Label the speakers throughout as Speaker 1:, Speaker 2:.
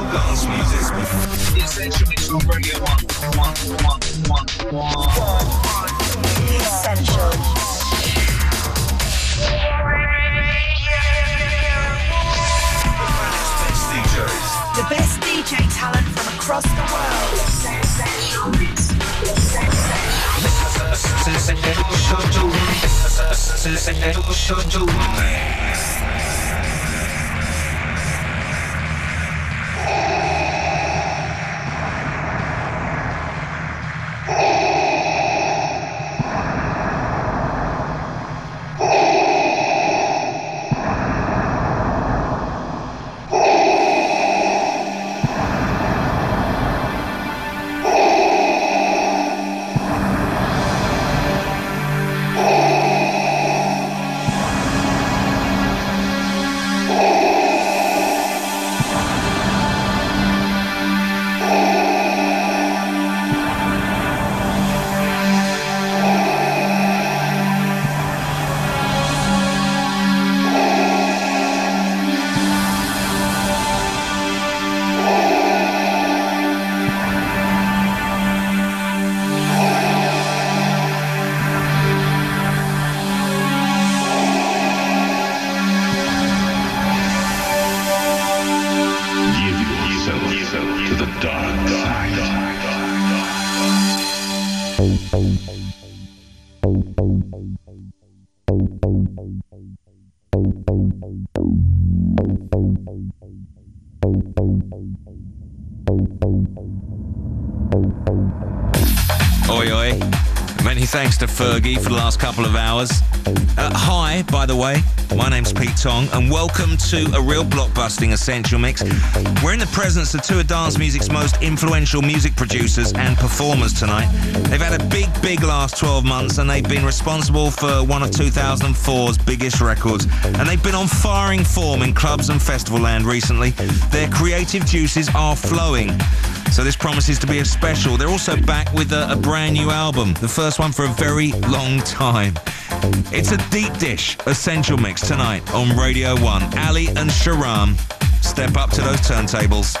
Speaker 1: Essential Essential Mix on Radio 1. 1, 1, 1, 1.
Speaker 2: Essential. The best DJ talent from across the world. Essential.
Speaker 1: Essential Mix.
Speaker 3: Thanks to Fergie for the last couple of hours. Uh, hi, by the way, my name's Pete Tong, and welcome to a real blockbusting Essential Mix. We're in the presence of two of dance music's most influential music producers and performers tonight. They've had a big, big last 12 months, and they've been responsible for one of 2004's biggest records. And they've been on firing form in clubs and festival land recently. Their creative juices are flowing. So this promises to be a special. They're also back with a, a brand new album, the first one for a very long time. It's a deep dish essential mix tonight on Radio 1. Ali and Sharam step up to those turntables.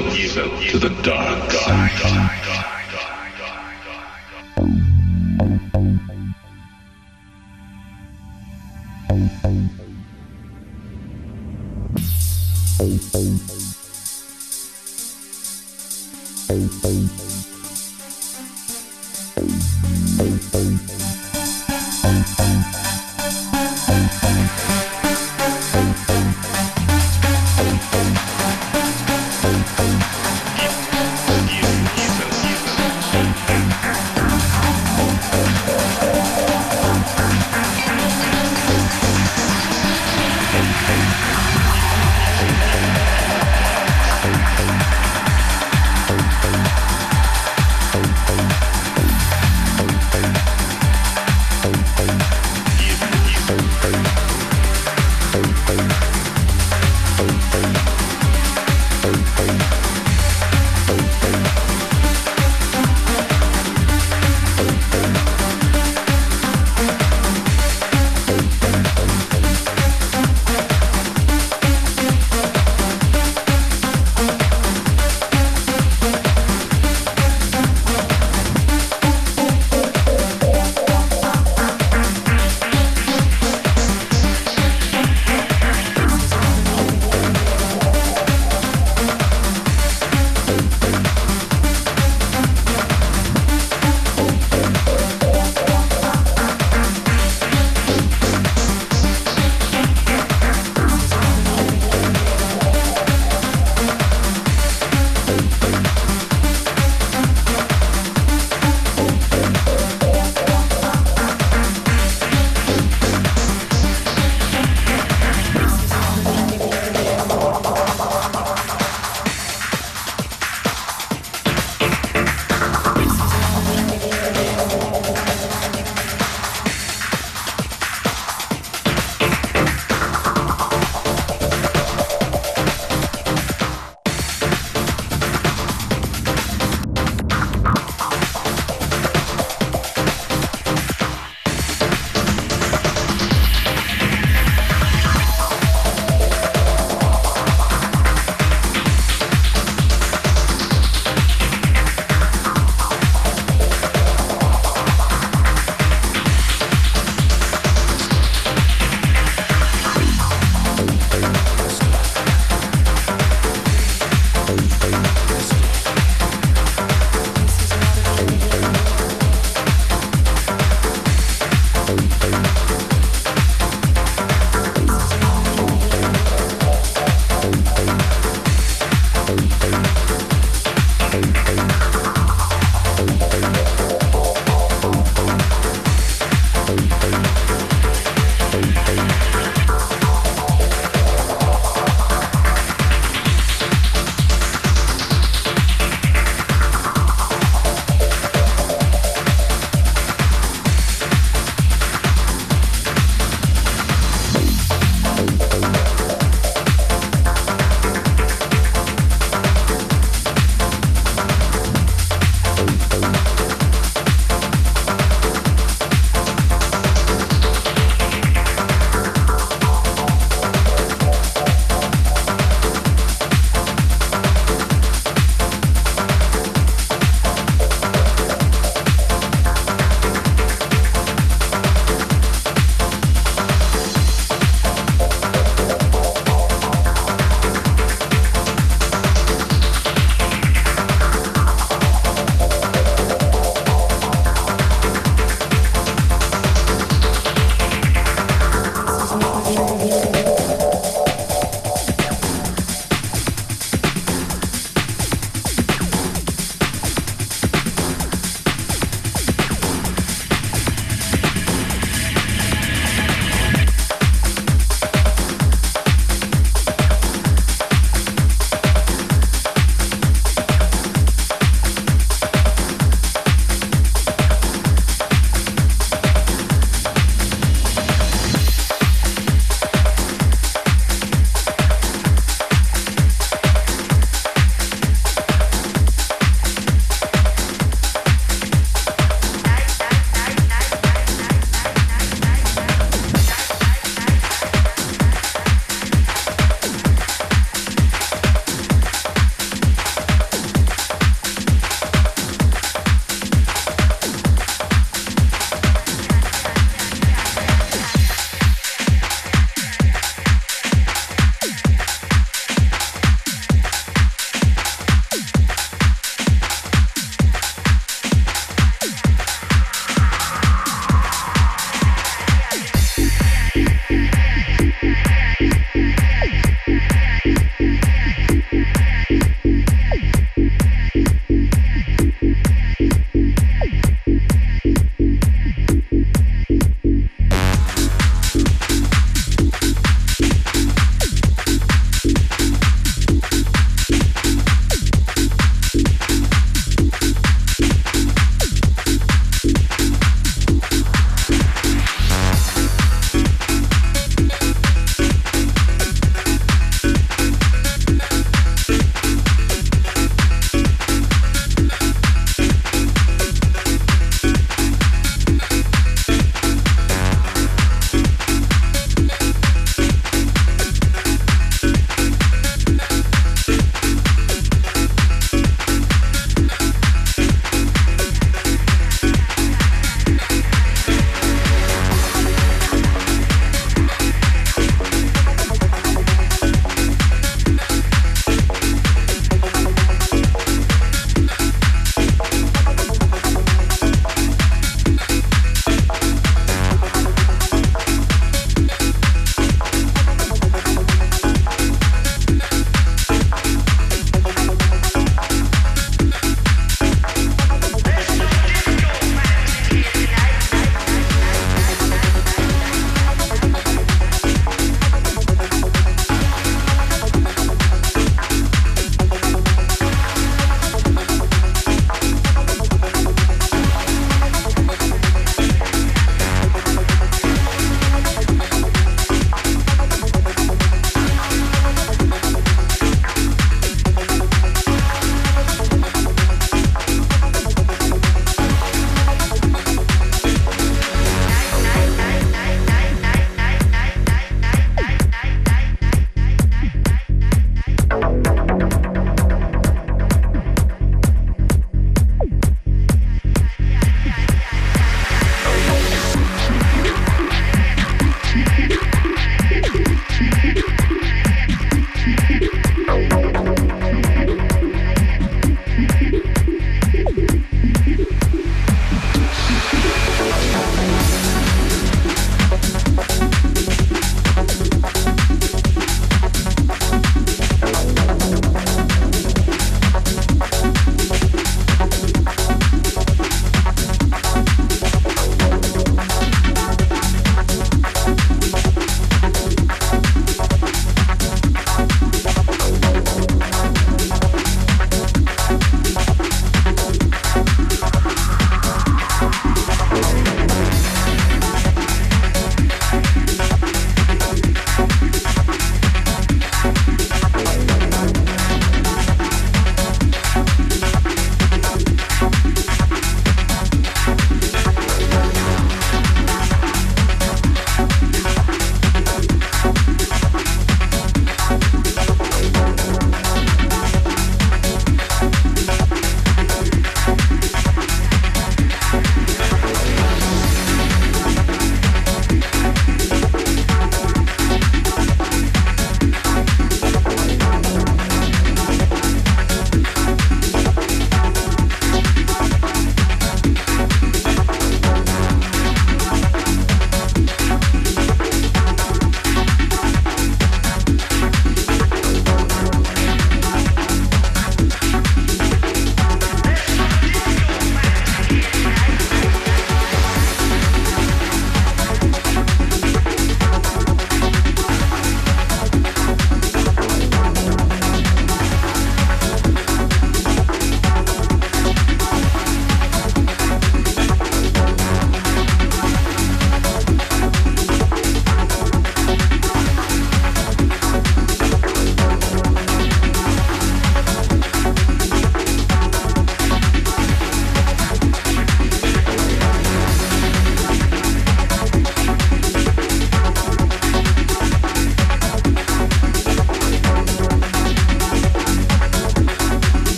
Speaker 3: Yourself to the dark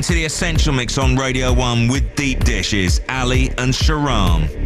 Speaker 4: listening to the Essential Mix on Radio 1 with Deep Dishes, Ali and Sharam.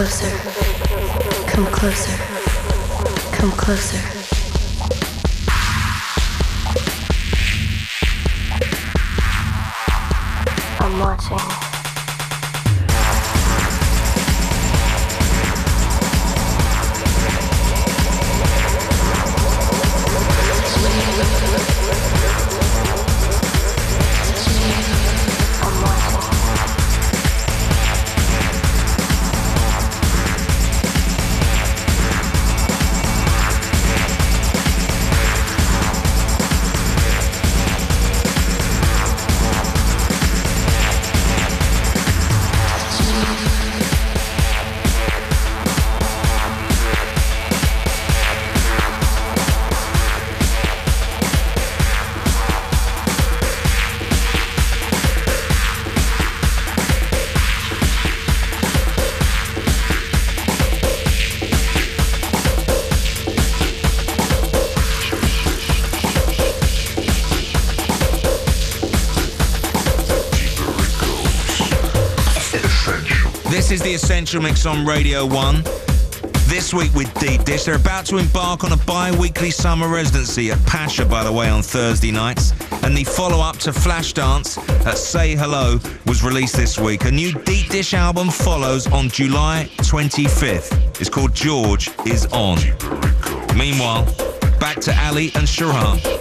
Speaker 5: closer, come closer, come closer. I'm watching. This is the
Speaker 2: Essential
Speaker 3: Mix on Radio 1. This week with Deep Dish, they're about to embark on a bi-weekly summer residency at Pacha, by the way, on Thursday nights. And the follow-up to Flashdance at Say Hello was released this week. A new Deep Dish album follows on July 25th. It's called George is On. Meanwhile, back to Ali and Sharam.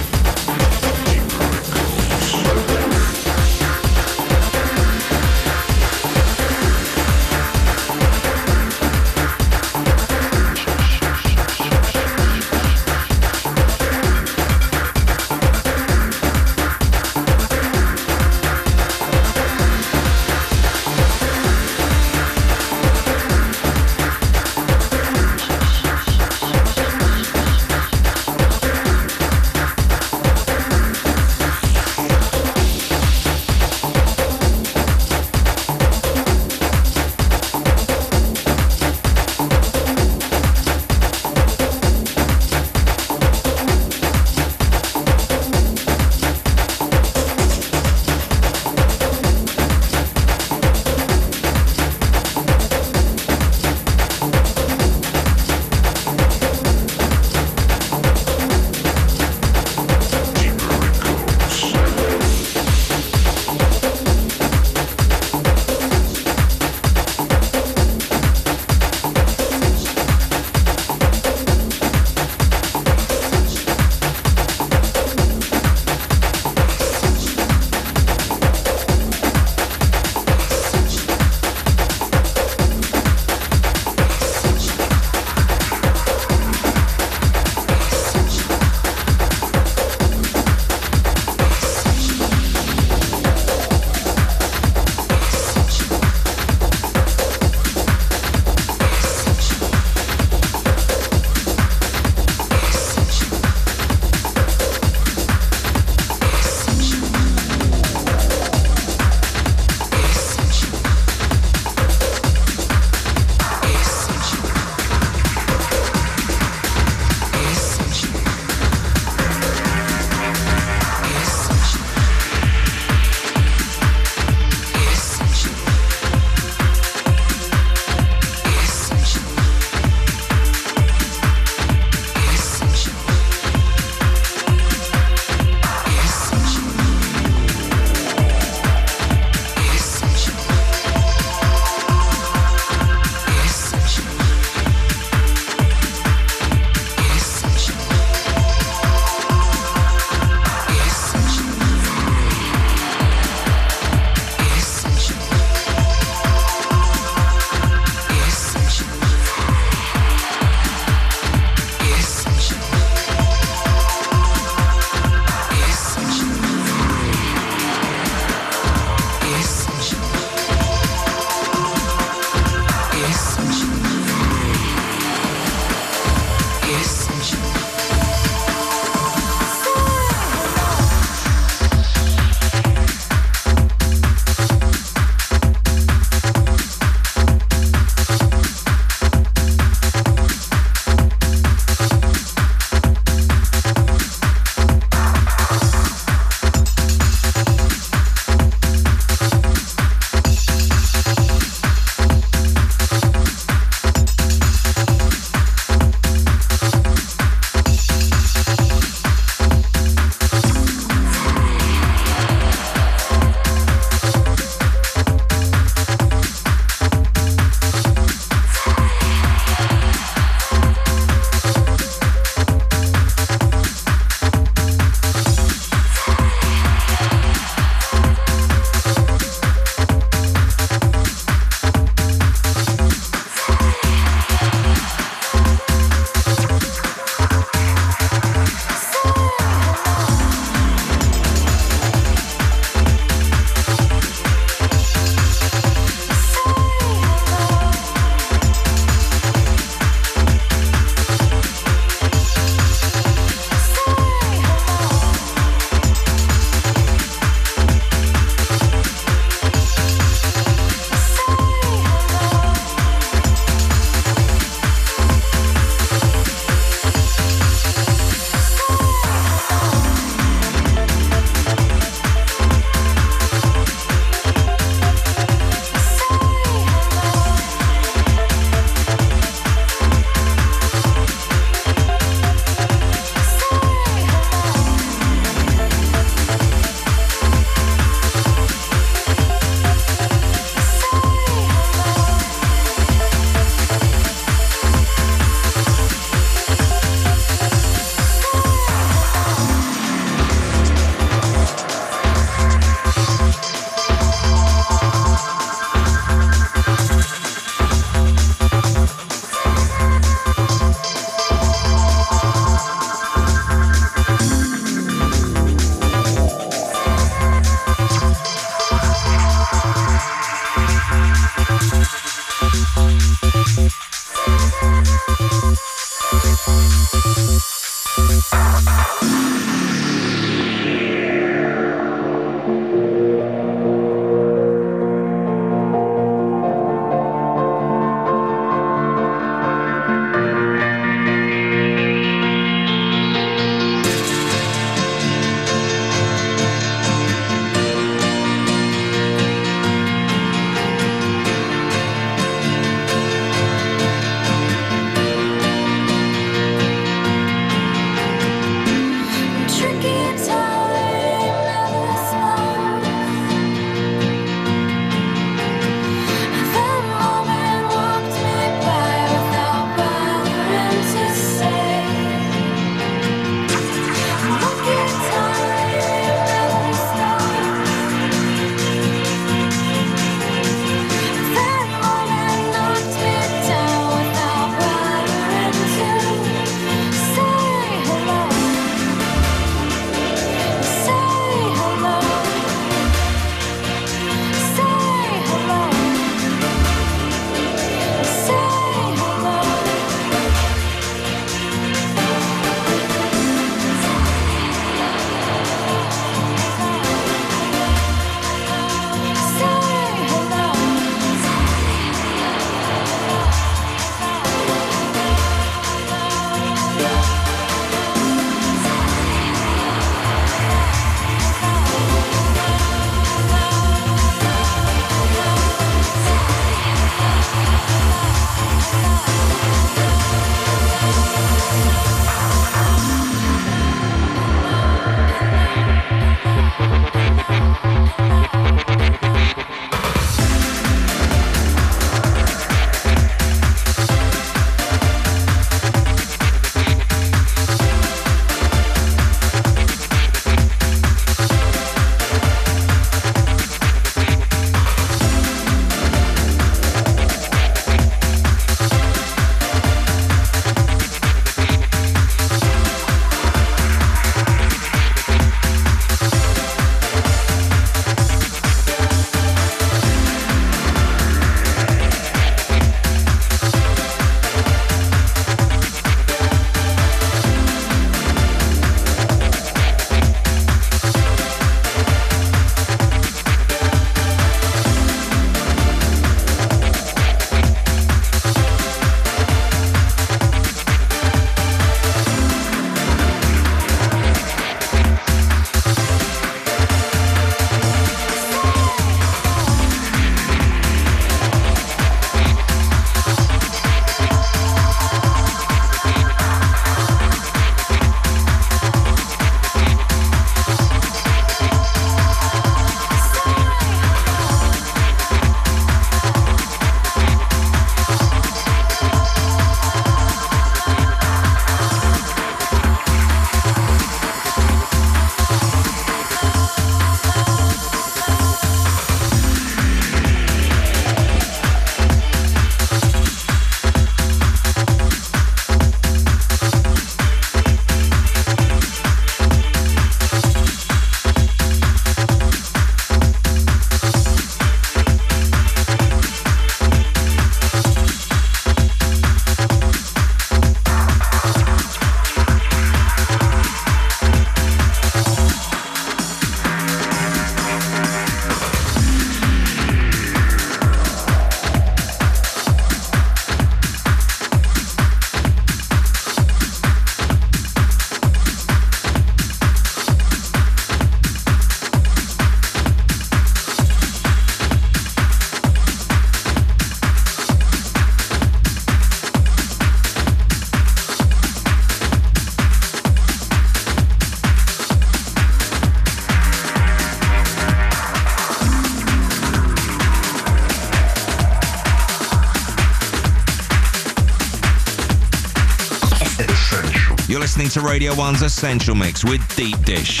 Speaker 3: Listening to Radio 1's Essential Mix with Deep Dish,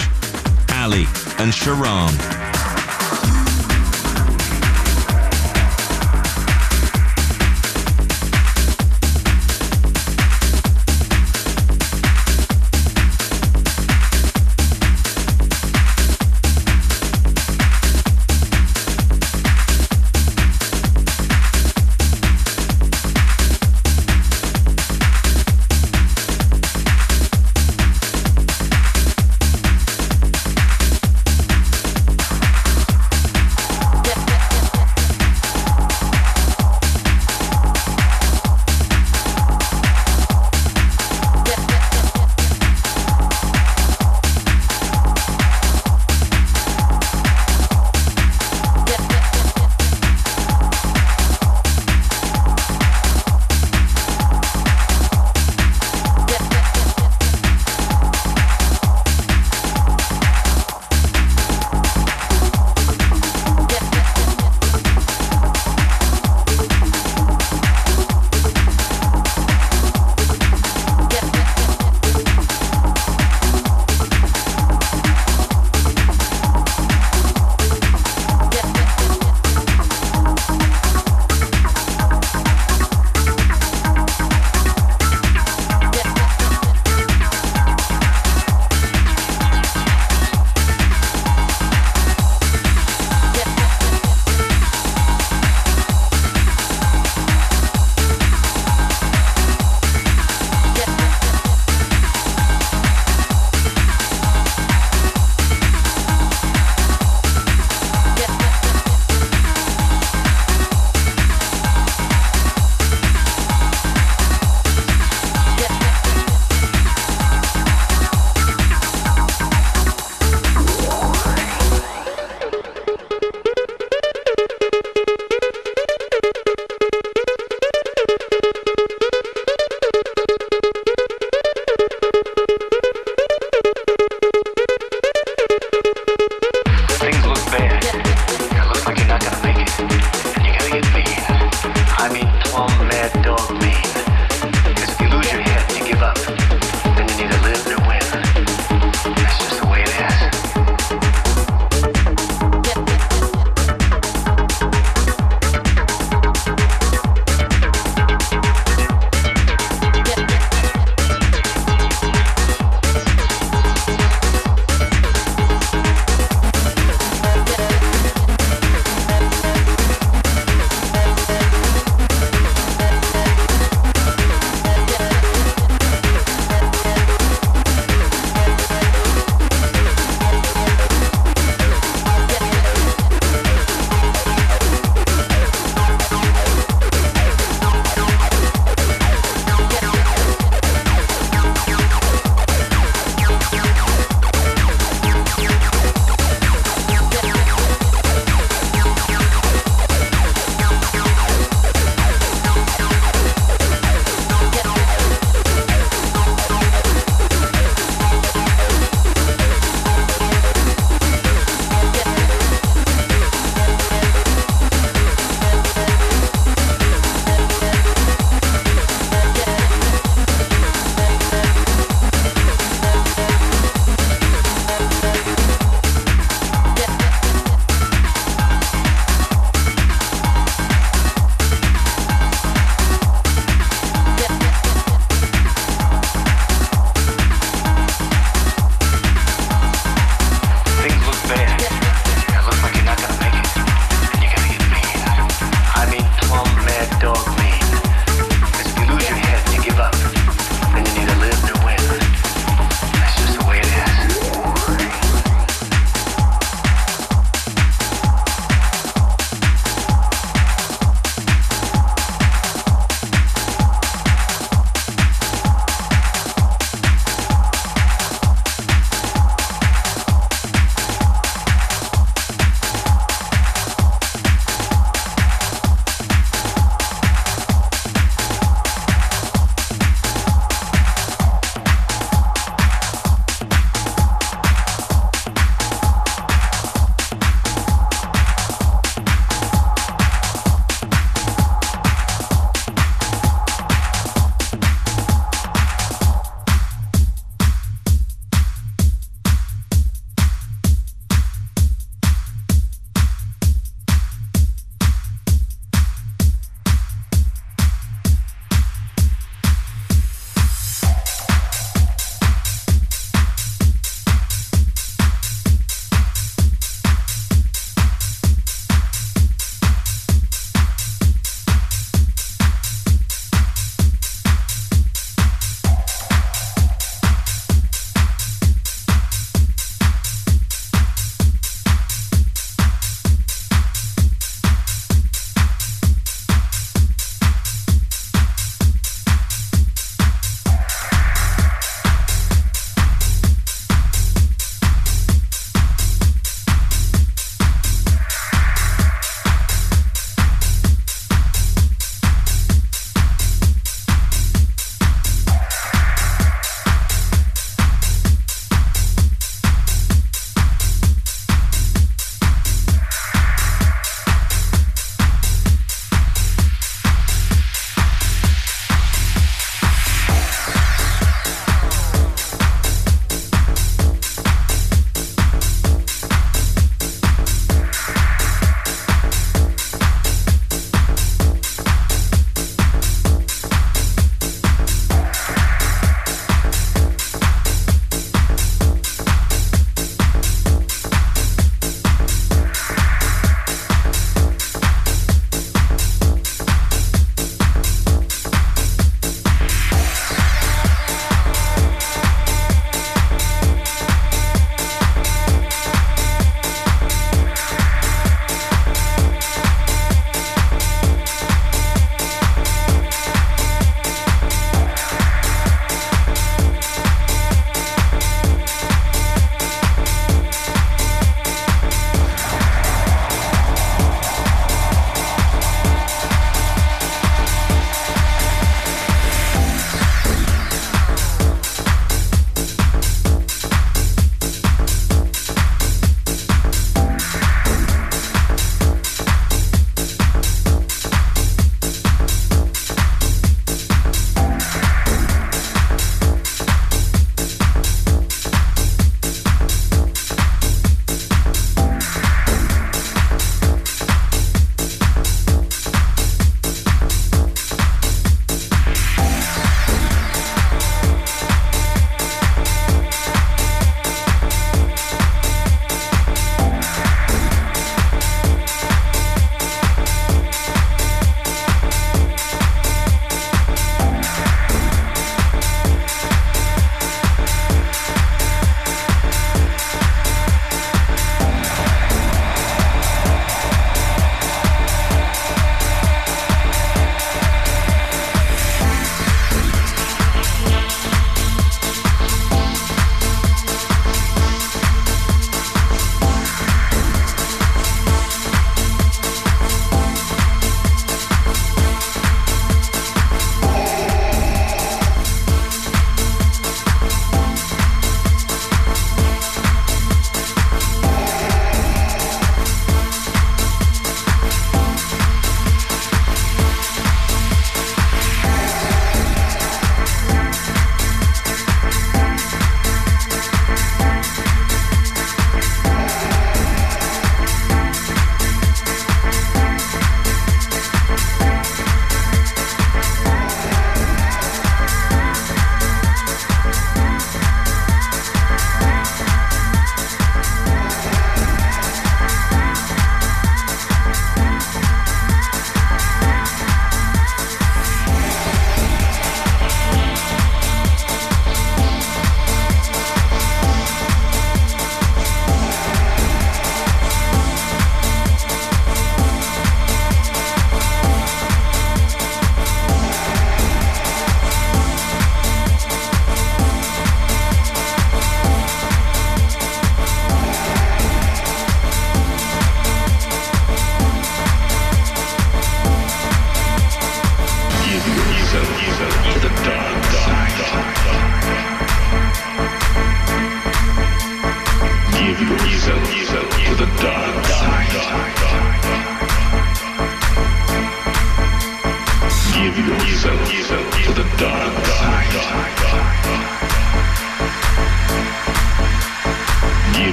Speaker 3: Ali and Sharam.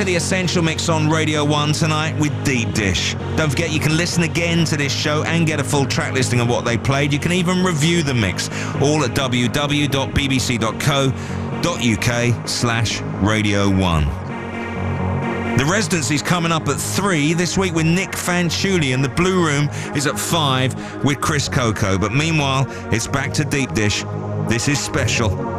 Speaker 3: To the Essential Mix on Radio 1 tonight with Deep Dish. Don't forget you can listen again to this show and get a full track listing of what they played. You can even review the mix, all at www.bbc.co.uk slash Radio 1. The residency's coming up at 3 this week with Nic Fanciulli and the Blue Room is at 5 with Chris Coco. But meanwhile, it's back to Deep Dish. This is special.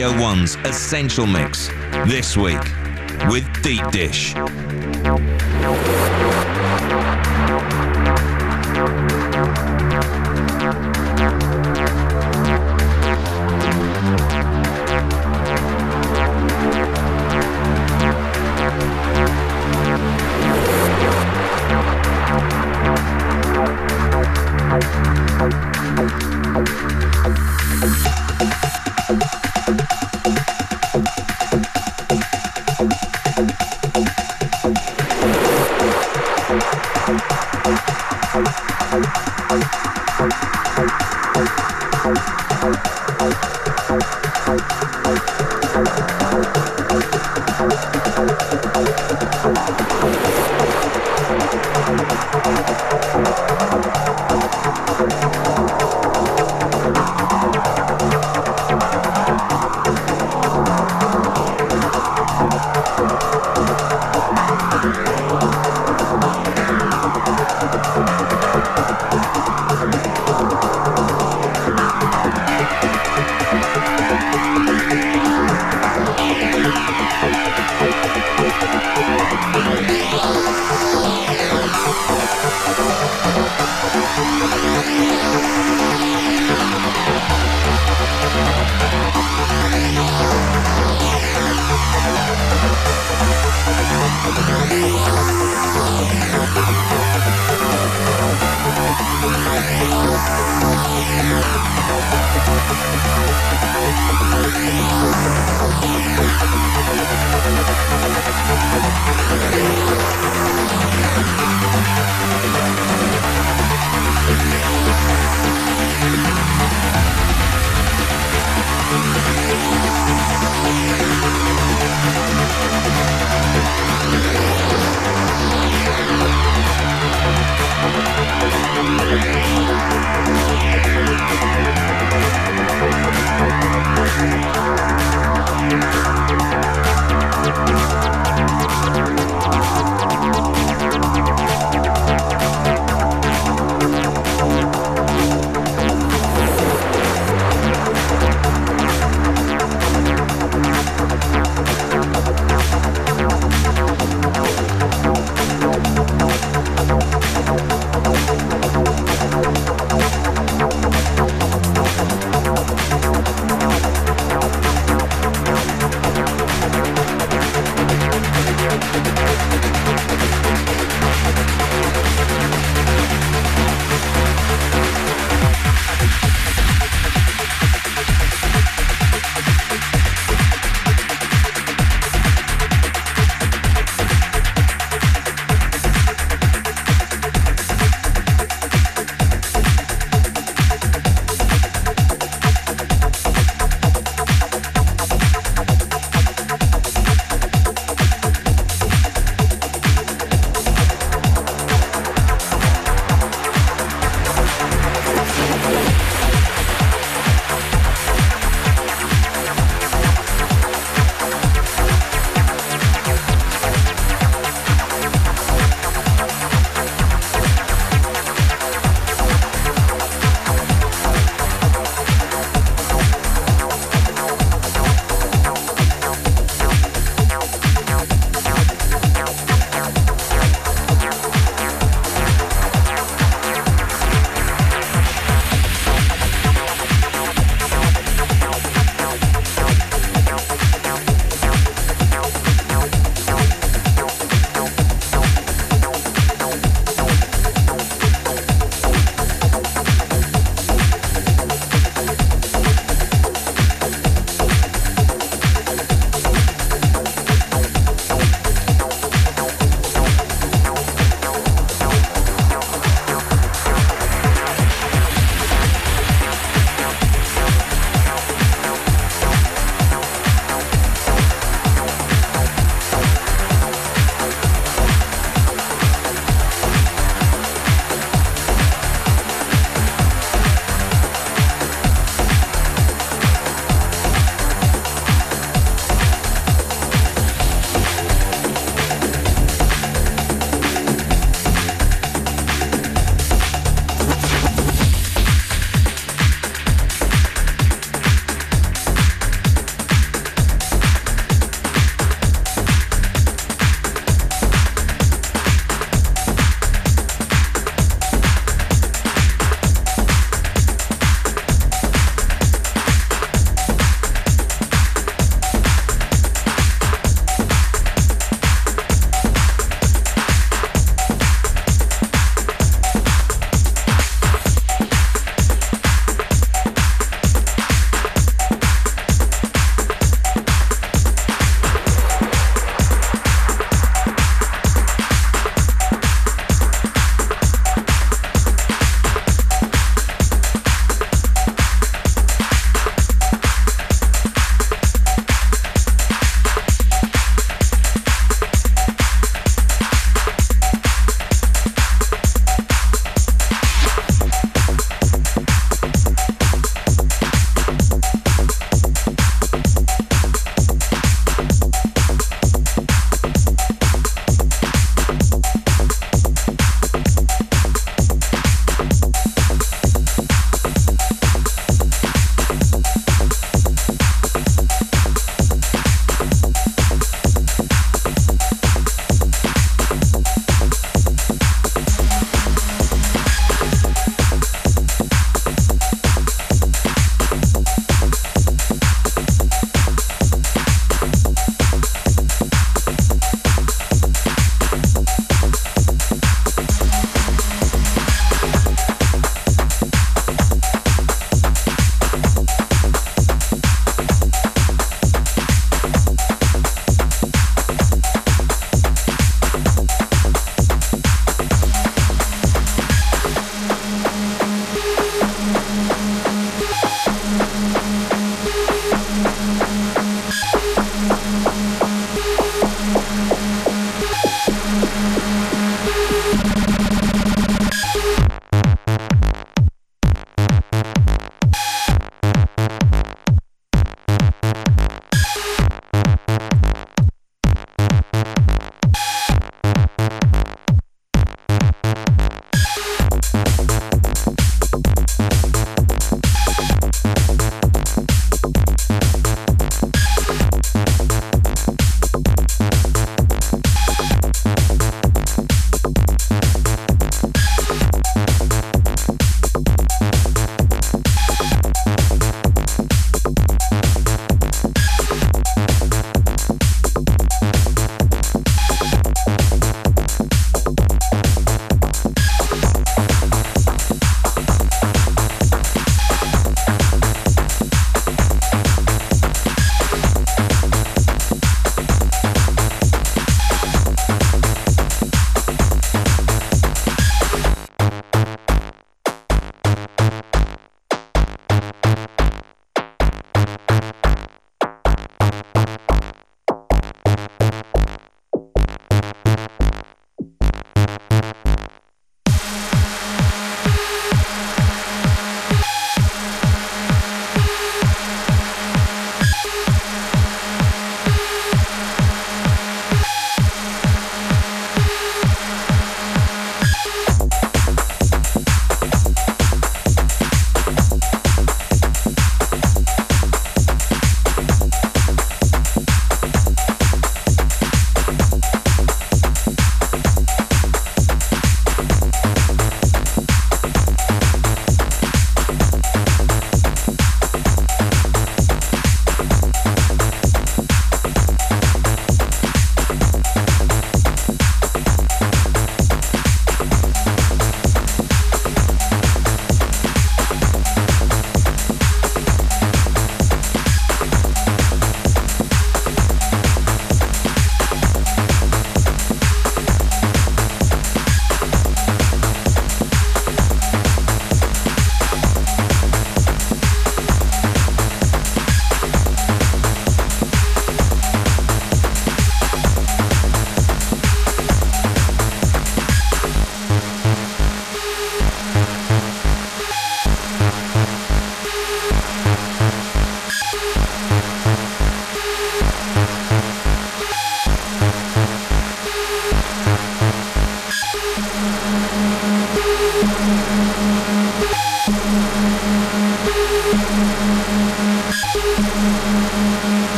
Speaker 3: Radio 1's Essential Mix. This week with Deep Dish.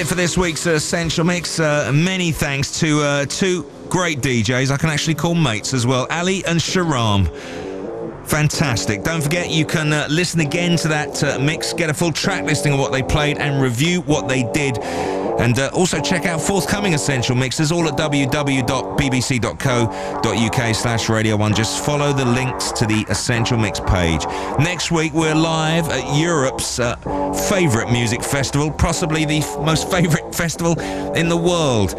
Speaker 3: It for this week's Essential Mix. Uh, many thanks to uh, two great DJs I can actually call mates as well, Ali and Sharam. Fantastic. Don't forget you can uh, listen again to that uh, mix, get a full track listing of what they played, and review what they did. And uh, also check out forthcoming Essential Mixes, all at www.bbc.co.uk slash Radio 1. Just follow the links to the Essential Mix page. Next week, we're live at Europe's uh, favourite music festival, possibly the most favourite festival in the world.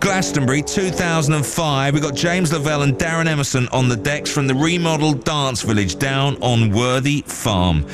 Speaker 3: Glastonbury 2005. We've got James Lavelle and Darren Emerson on the decks from the remodeled dance village down on Worthy Farm.